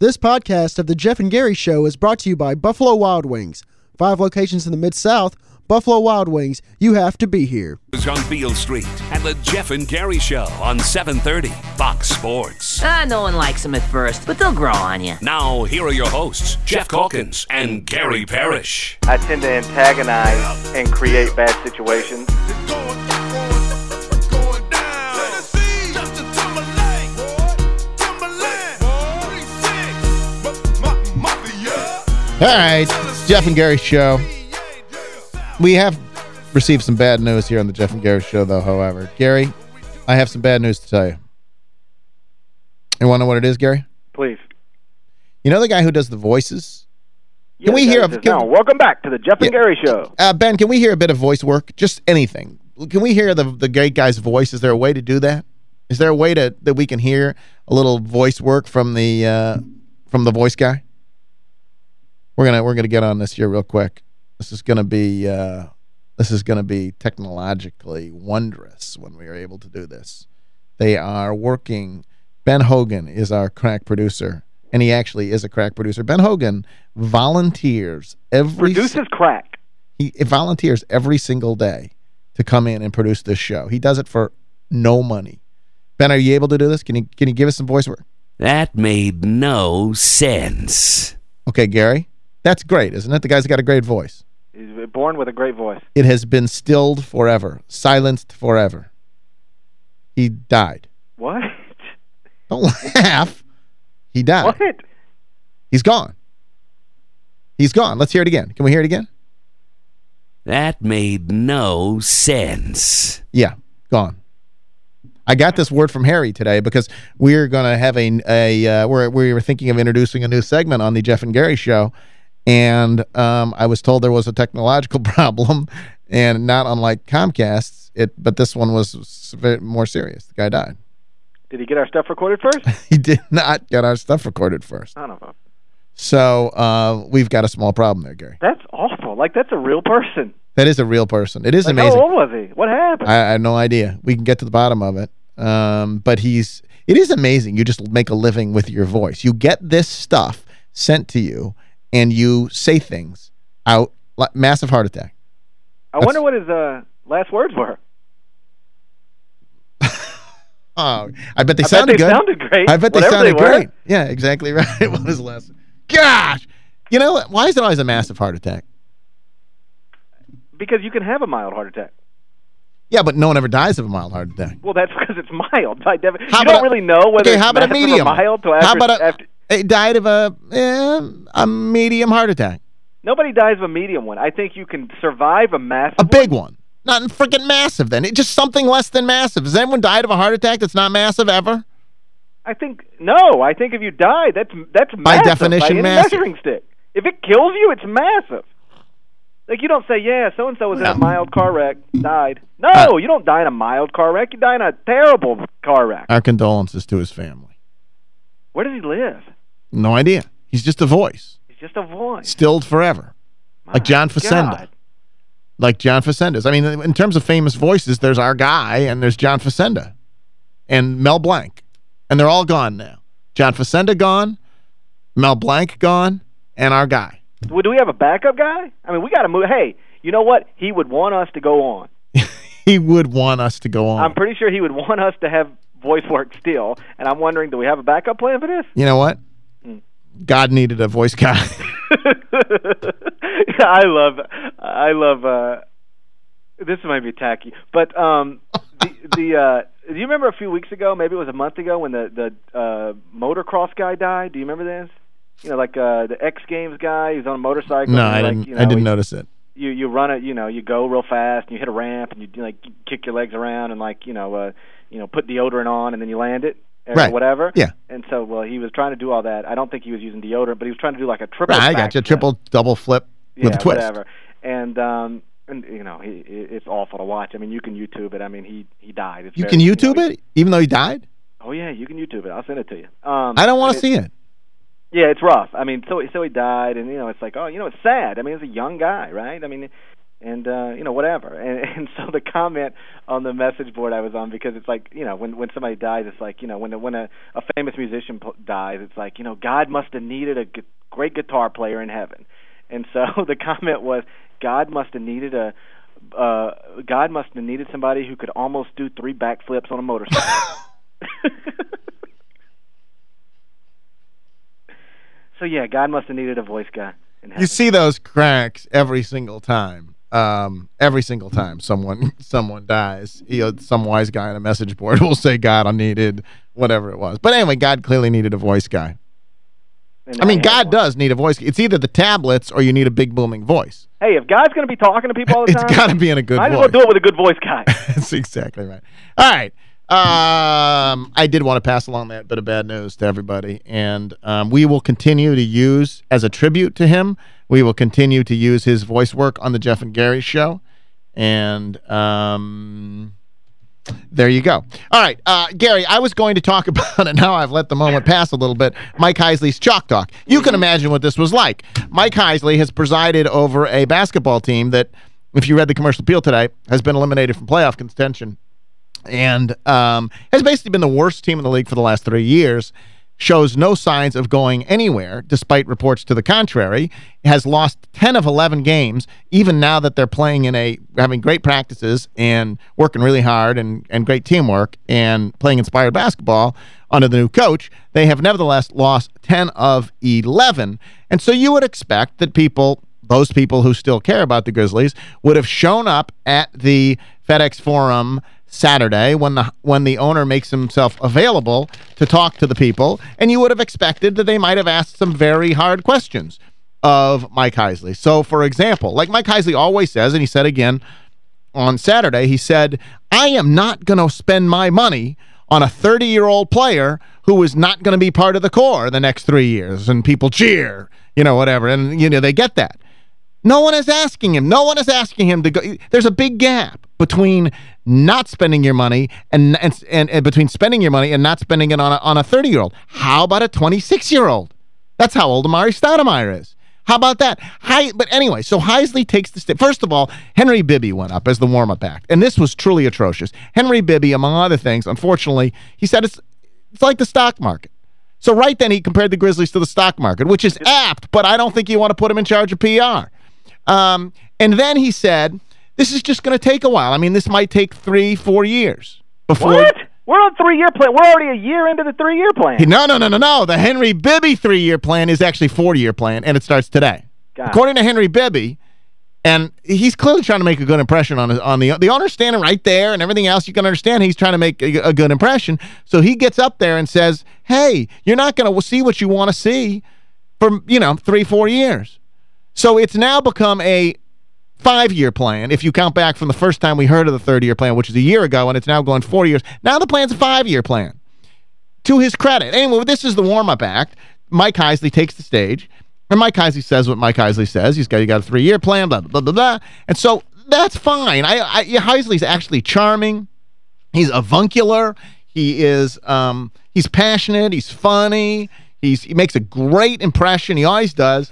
This podcast of The Geoff and Gary Show is brought to you by Buffalo Wild Wings. Five locations in the Mid-South, Buffalo Wild Wings, you have to be here. on Beale Street and the Geoff and Gary Show on 730 Fox Sports. Ah, no one likes them at first, but they'll grow on you. Now, here are your hosts, Geoff Calkins and Gary Parrish. I tend to antagonize and create bad situations. All right, Geoff and Gary Show. We have received some bad news here on the Geoff and Gary Show, though, however. Gary, I have some bad news to tell you. You want to know what it is, Gary? Please. You know the guy who does the voices? Can we hear... A, can, welcome back to the Geoff and yeah. Gary Show. Uh, ben, can we hear a bit of voice work? Just anything. Can we hear the the great guy's voice? Is there a way to do that? Is there a way to that we can hear a little voice work from the uh, from the voice guy? We're gonna we're gonna get on this here real quick. This is gonna be uh, this is gonna be technologically wondrous when we are able to do this. They are working. Ben Hogan is our crack producer, and he actually is a crack producer. Ben Hogan volunteers every produces crack. He volunteers every single day to come in and produce this show. He does it for no money. Ben, are you able to do this? Can you can you give us some voice work? That made no sense. Okay, Gary. That's great, isn't it? The guy's got a great voice. He's born with a great voice. It has been stilled forever, silenced forever. He died. What? Don't laugh. He died. What? He's gone. He's gone. Let's hear it again. Can we hear it again? That made no sense. Yeah, gone. I got this word from Harry today because we're going to have a, a uh, we're, we were thinking of introducing a new segment on the Geoff and Gary show and um, I was told there was a technological problem, and not unlike Comcast's, it but this one was more serious. The guy died. Did he get our stuff recorded first? he did not get our stuff recorded first. I don't know. So uh, we've got a small problem there, Gary. That's awful. Like, that's a real person. That is a real person. It is like, amazing. How old was he? What happened? I, I have no idea. We can get to the bottom of it. Um, but he's it is amazing. You just make a living with your voice. You get this stuff sent to you, and you say things out, like massive heart attack. I That's, wonder what his uh, last words were. oh, I bet they I sounded bet they good. sounded great. I bet they sounded they great. Yeah, exactly right. what his last Gosh! You know, why is it always a massive heart attack? Because you can have a mild heart attack. Yeah, but no one ever dies of a mild heart attack. Well, that's because it's mild. By you don't really know whether okay, how about a medium? mild to after, how about a, after, it died of a eh, a medium heart attack. Nobody dies of a medium one. I think you can survive a massive A big one. Not freaking massive then. It, just something less than massive. Has anyone died of a heart attack that's not massive ever? I think no. I think if you die, that's that's by massive, definition by massive. measuring stick. If it kills you, it's massive. Like you don't say, yeah, so and so was in a mild car wreck, died. No, uh, you don't die in a mild car wreck. You die in a terrible car wreck. Our condolences to his family. Where does he live? No idea. He's just a voice. He's just a voice. Stilled forever. My like John Facenda. God. Like John Facenda's. I mean, in terms of famous voices, there's our guy and there's John Facenda and Mel Blanc. And they're all gone now. John Facenda gone, Mel Blanc gone, and our guy. Well, do we have a backup guy? I mean, we got to move. Hey, you know what? He would want us to go on. he would want us to go on. I'm pretty sure he would want us to have voice work still, and I'm wondering, do we have a backup plan for this? You know what? God needed a voice guy. I love, I love. uh This might be tacky, but um the the. uh do you remember a few weeks ago, maybe it was a month ago, when the the uh motocross guy died? Do you remember this? You know, like uh the X Games guy. He's on a motorcycle. No, I like, didn't. You know, I didn't he, notice it. You you run it. You know, you go real fast and you hit a ramp and you like kick your legs around and like you know uh you know put deodorant on and then you land it or Right. whatever. Yeah. And so, well, he was trying to do all that. I don't think he was using deodorant, but he was trying to do like a triple. Right, I got you. Triple, double flip yeah, with a twist. whatever. And um, and you know, he, it's awful to watch. I mean, you can YouTube it. I mean, he he died. It's You very- can YouTube know, it, even though he died? Oh yeah, you can YouTube it. I'll send it to you. Um, I don't want to see it. Yeah, it's rough. I mean, so so he died, and you know, it's like, oh, you know, it's sad. I mean, he's a young guy, right? I mean, and uh you know whatever and, and so the comment on the message board I was on because it's like you know when when somebody dies it's like you know when when a, a famous musician p- dies it's like you know God must have needed a g- great guitar player in heaven and so the comment was God must have needed a uh God must have needed somebody who could almost do three backflips on a motorcycle so yeah God must have needed a voice guy. You see those cracks every single time. Um, every single time someone someone dies, you know, some wise guy on a message board will say, God, I needed whatever it was. But anyway, God clearly needed a voice guy. And I mean, had God one. does need a voice. It's either the tablets or you need a big booming voice. Hey, if God's going to be talking to people all the It's time, got to be in a good as voice. well do it with a good voice guy. That's exactly right. All right. Um, I did want to pass along that bit of bad news to everybody. And um, we will continue to use, as a tribute to him, we will continue to use his voice work on the Geoff and Gary show. And um, there you go. All right, uh, Gary, I was going to talk about it. Now I've let the moment pass a little bit. Mike Heisley's Chalk Talk. You can imagine what this was like. Mike Heisley has presided over a basketball team that, if you read the commercial appeal today, has been eliminated from playoff contention and um, has basically been the worst team in the league for the last three years. Shows no signs of going anywhere, despite reports to the contrary. Has lost 10 of 11 games, even now that they're playing in a having great practices and working really hard and, and great teamwork and playing inspired basketball under the new coach. They have nevertheless lost 10 of 11. And so you would expect that people those people who still care about the Grizzlies would have shown up at the FedEx Forum Saturday when the when the owner makes himself available to talk to the people, and you would have expected that they might have asked some very hard questions of Mike Heisley. So, for example, like Mike Heisley always says, and he said again on Saturday, he said, I am not going to spend my money on a 30-year-old player who is not going to be part of the core the next three years, and people cheer, you know, whatever, and, you know, they get that. No one is asking him. No one is asking him to go. There's a big gap between not spending your money and and, and, and between spending your money and not spending it on a, on a 30-year-old. How about a 26-year-old? That's how old Amar'e Stoudemire is. How about that? Hi, but anyway, so Heisley takes the step. First of all, Henry Bibby went up as the warm-up act, and this was truly atrocious. Henry Bibby, among other things, unfortunately, he said it's it's like the stock market. So right then he compared the Grizzlies to the stock market, which is apt, but I don't think you want to put him in charge of PR. Um, and then he said, this is just going to take a while. I mean, this might take three, four years before... What? We're on three-year plan. We're already a year into the three-year plan. No, no, no, no, no. The Henry Bibby three-year plan is actually four-year plan, and it starts today. God. According to Henry Bibby, and he's clearly trying to make a good impression on his, on the the owner standing right there and everything else. You can understand he's trying to make a, a good impression. So he gets up there and says, "Hey, you're not going to see what you want to see for you know three, four years." So it's now become a five-year plan if you count back from the first time we heard of the 30-year plan, which is a year ago, and it's now going four years. Now the plan's a five-year plan. To his credit. Anyway, this is the warm-up act. Mike Heisley takes the stage, and Mike Heisley says what Mike Heisley says. He's got, he got a three-year plan, blah, blah, blah, blah. And so that's fine. I, I Heisley's actually charming. He's avuncular. He is um, he's passionate. He's funny. He's he makes a great impression. He always does.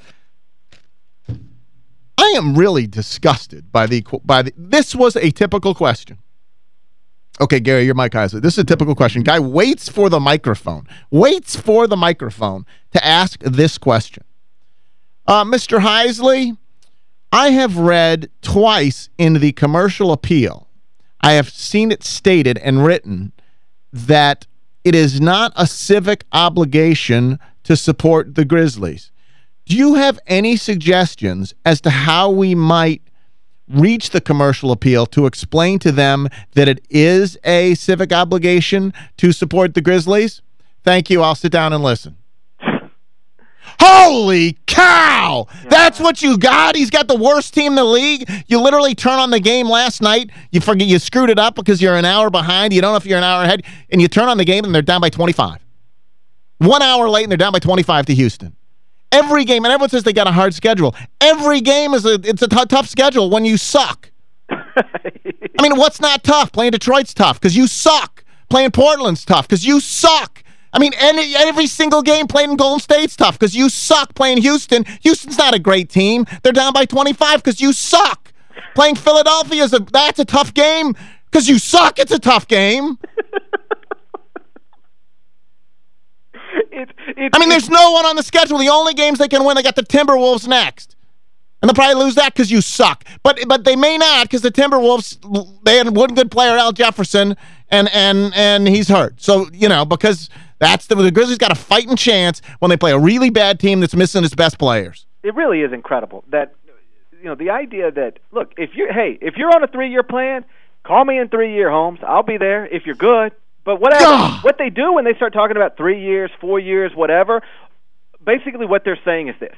I am really disgusted by the by the this was a typical question. Okay, Gary, you're Mike Heisley. This is a typical question. Guy waits for the microphone. Waits for the microphone to ask this question. Uh, Mr. Heisley, I have read twice in the commercial appeal. I have seen it stated and written that it is not a civic obligation to support the Grizzlies. Do you have any suggestions as to how we might reach the commercial appeal to explain to them that it is a civic obligation to support the Grizzlies? Thank you. I'll sit down and listen. Holy cow! That's what you got? He's got the worst team in the league? You literally turn on the game last night, you forget you screwed it up because you're an hour behind, you don't know if you're an hour ahead, and you turn on the game and they're down by 25. One hour late and they're down by 25 to Houston. Every game, and everyone says they got a hard schedule. Every game is a it's a tough schedule when you suck. I mean, what's not tough? Playing Detroit's tough because you suck. Playing Portland's tough because you suck. I mean, any, every single game played in Golden State's tough because you suck playing Houston. Houston's not a great team. They're down by 25 because you suck. Playing Philadelphia is a that's a tough game because you suck. It's a tough game. It's, it's, I mean, there's no one on the schedule. The only games they can win, they got the Timberwolves next. And they'll probably lose that because you suck. But but they may not because the Timberwolves, they had one good player, Al Jefferson, and and and he's hurt. So, you know, because that's the, the Grizzlies got a fighting chance when they play a really bad team that's missing its best players. It really is incredible that, you know, the idea that, look, if you're, hey, if you're on a three-year plan, call me in three year Holmes. I'll be there if you're good. But what what they do when they start talking about three years, four years, whatever, basically what they're saying is this: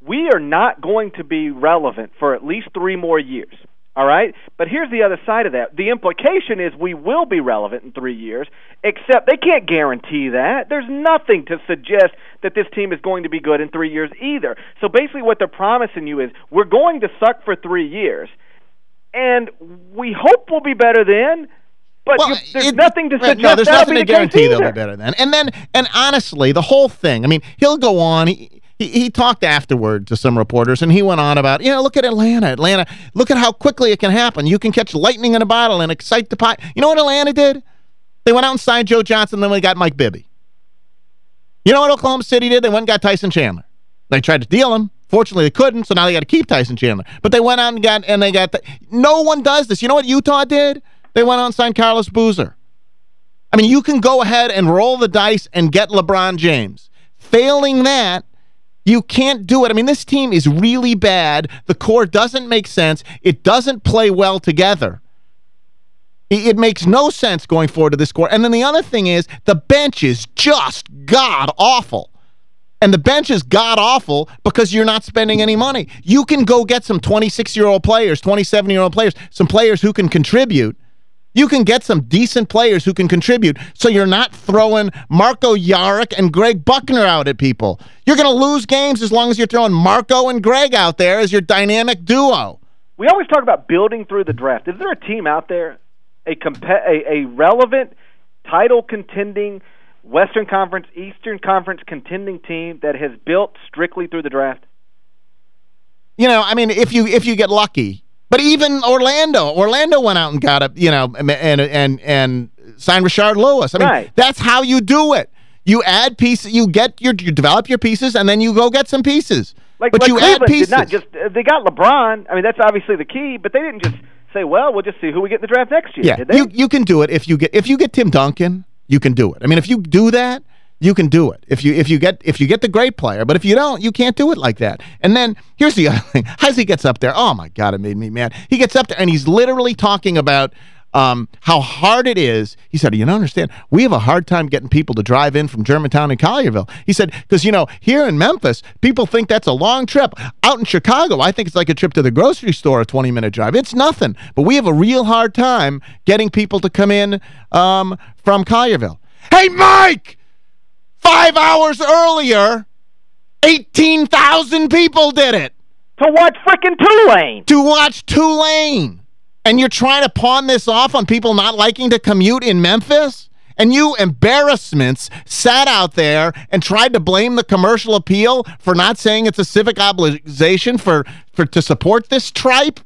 we are not going to be relevant for at least three more years. All right? But here's the other side of that. The implication is we will be relevant in three years, except they can't guarantee that. There's nothing to suggest that this team is going to be good in three years either. So basically, what they're promising you is we're going to suck for three years, and we hope we'll be better then. But Well, you, there's it- nothing to right, suggest No, there's nothing to the guarantee they'll be better then. And then, and honestly, the whole thing, I mean, he'll go on, he, he, he talked afterward to some reporters, and he went on about, you know, look at Atlanta. Atlanta, look at how quickly it can happen. You can catch lightning in a bottle and excite the pot. You know what Atlanta did? They went out and signed Joe Johnson, then they got Mike Bibby. You know what Oklahoma City did? They went and got Tyson Chandler. They tried to deal him. Fortunately, they couldn't, so now they got to keep Tyson Chandler. But they went out and got, and they got, the, no one does this. You know what Utah did? They went and signed Carlos Boozer. I mean, you can go ahead and roll the dice and get LeBron James. Failing that, you can't do it. I mean, this team is really bad. The core doesn't make sense. It doesn't play well together. It, it makes no sense going forward to this core. And then the other thing is the bench is just god-awful. And the bench is god-awful because you're not spending any money. You can go get some 26-year-old players, 27-year-old players, some players who can contribute. You can get some decent players who can contribute so you're not throwing Marko Jaric and Greg Buckner out at people. You're going to lose games as long as you're throwing Marko and Greg out there as your dynamic duo. We always talk about building through the draft. Is there a team out there, a a, a relevant, title contending, Western Conference, Eastern Conference contending team that has built strictly through the draft? You know, I mean, if you if you get lucky. But even Orlando, Orlando went out and got a, you know, and and and signed Rashard Lewis. I mean, Right. that's how you do it. You add pieces, you get your you develop your pieces and then you go get some pieces. Like, but like you Cleveland add pieces. did not just uh, they got LeBron. I mean, that's obviously the key, but they didn't just say, "Well, we'll just see who we get in the draft next year." Yeah, did they? you you can do it if you get if you get Tim Duncan, you can do it. I mean, if you do that, you can do it. If you if you get if you get the great player, but if you don't, you can't do it like that. And then here's the other thing: as he gets up there, oh my god, it made me mad. He gets up there and he's literally talking about um, how hard it is. He said, you don't understand. We have a hard time getting people to drive in from Germantown and Collierville. He said, because, you know, here in Memphis, people think that's a long trip. Out in Chicago, I think it's like a trip to the grocery store, a 20-minute drive. It's nothing. But we have a real hard time getting people to come in um, from Collierville. Hey, Mike! Five hours earlier, 18,000 people did it to watch frickin' Tulane. to watch Tulane. And you're trying to pawn this off on people not liking to commute in Memphis? And you embarrassments sat out there and tried to blame the commercial appeal for not saying it's a civic obligation for, for to support this tripe?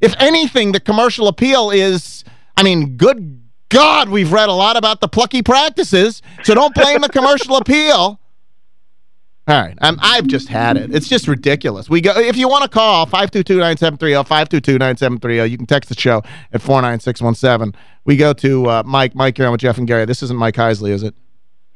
If anything, the commercial appeal is, I mean, good God, we've read a lot about the plucky practices, so don't blame the commercial appeal. All right, I'm, I've just had it. It's just ridiculous. We go If you want to call, 522-9730, 522-9730. You can text the show at 49617. We go to uh, Mike. Mike, you're on with Geoff and Gary. This isn't Mike Heisley, is it?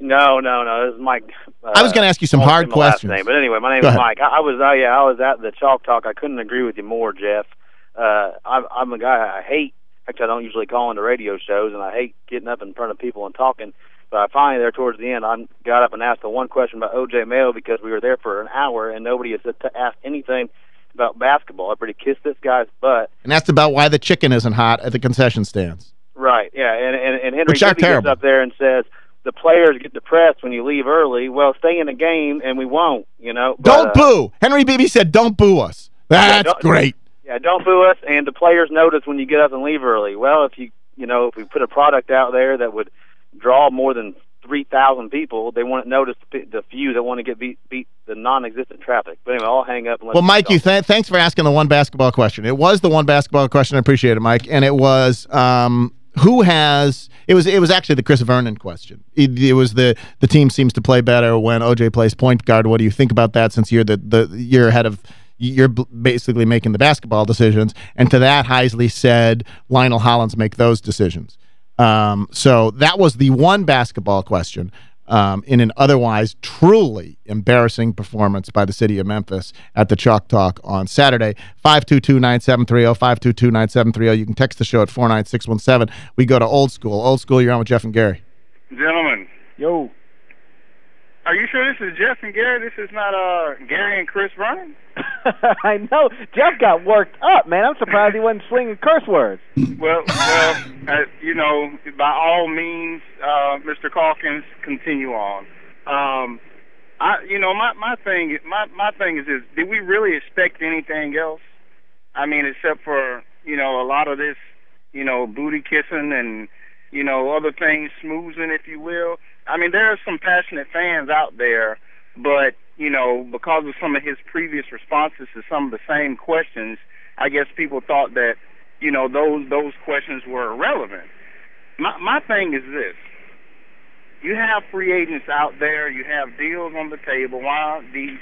No, no, no. This is Mike. Uh, I was gonna ask you some hard say my last questions. Name, but anyway, my name Go is ahead. Mike. I, I was, uh, yeah, I was at the Chalk Talk. I couldn't agree with you more, Geoff. Uh, I'm, I'm a guy I hate. Actually, I don't usually call into radio shows, and I hate getting up in front of people and talking. But I finally, there towards the end, I got up and asked the one question about O.J. Mayo because we were there for an hour and nobody has asked anything about basketball. I pretty kissed this guy's butt. And that's about why the chicken isn't hot at the concession stands. Right. Yeah. And and, and Henry Which gets up there and says the players get depressed when you leave early. Well, stay in the game, and we won't. You know. But, Don't uh, boo. Henry Bibby said, don't boo us. That's don't- great. Yeah. Don't boo us. And the players notice when you get up and leave early. Well, if you you know if we put a product out there that would draw more than three thousand people. They want to notice the, the few that want to get beat beat the non-existent traffic. But anyway, I'll hang up. Well, Mike, you th thanks for asking the one basketball question. It was the one basketball question. I appreciate it, Mike. And it was um, who has it was it was actually the Chris Vernon question. It, it was the the team seems to play better when OJ plays point guard. What do you think about that since you're the the you're ahead of you're basically making the basketball decisions. And to that, Heisley said Lionel Hollins make those decisions. Um, so that was the one basketball question um, in an otherwise truly embarrassing performance by the city of Memphis at the Chalk Talk on Saturday. 522-9730, 522-9730. You can text the show at 49617. We go to Old School. Old School, you're on with Geoff and Gary. Gentlemen, Yo. Are you sure this is Geoff and Gary? This is not uh Gary and Chris Vernon? I know. Geoff got worked up, man. I'm surprised he wasn't slinging curse words. Well, well, uh, you know, by all means, uh, Mr. Calkins, continue on. Um, I, you know, my my thing, my my thing is is Did we really expect anything else? I mean, except for you know a lot of this, you know, booty kissing and you know other things, smoozing, if you will. I mean, there are some passionate fans out there, but you know, because of some of his previous responses to some of the same questions, I guess people thought that you know those those questions were irrelevant. My my thing is this: you have free agents out there, you have deals on the table. Why aren't these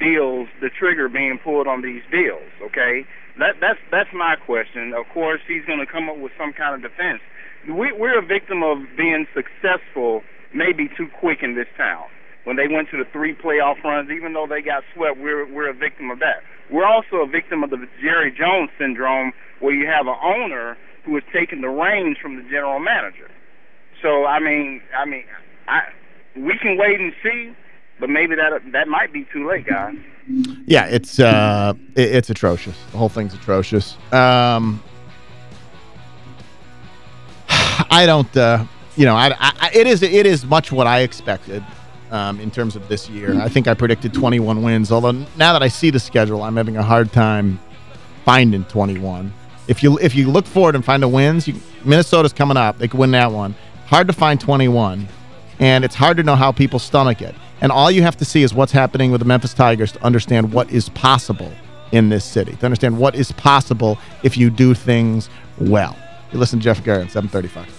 deals the trigger being pulled on these deals? Okay, that that's that's my question. Of course, he's going to come up with some kind of defense. We, we're a victim of being successful maybe too quick in this town. When they went to the three playoff runs, even though they got swept, we're we're a victim of that. We're also a victim of the Jerry Jones syndrome, where you have an owner who is taking the reins from the general manager. So I mean, I mean, I we can wait and see, but maybe that that might be too late, guys. Yeah, it's uh, it, it's atrocious. The whole thing's atrocious. Um, I don't, uh, you know, I, I, it is it is much what I expected um, in terms of this year. I think I predicted 21 wins. Although now that I see the schedule, I'm having a hard time finding 21. If you if you look forward and find the wins, you, Minnesota's coming up. They could win that one. Hard to find 21, and it's hard to know how people stomach it. And all you have to see is what's happening with the Memphis Tigers to understand what is possible in this city, to understand what is possible if you do things well. You listen to Geoff Garrett, 735.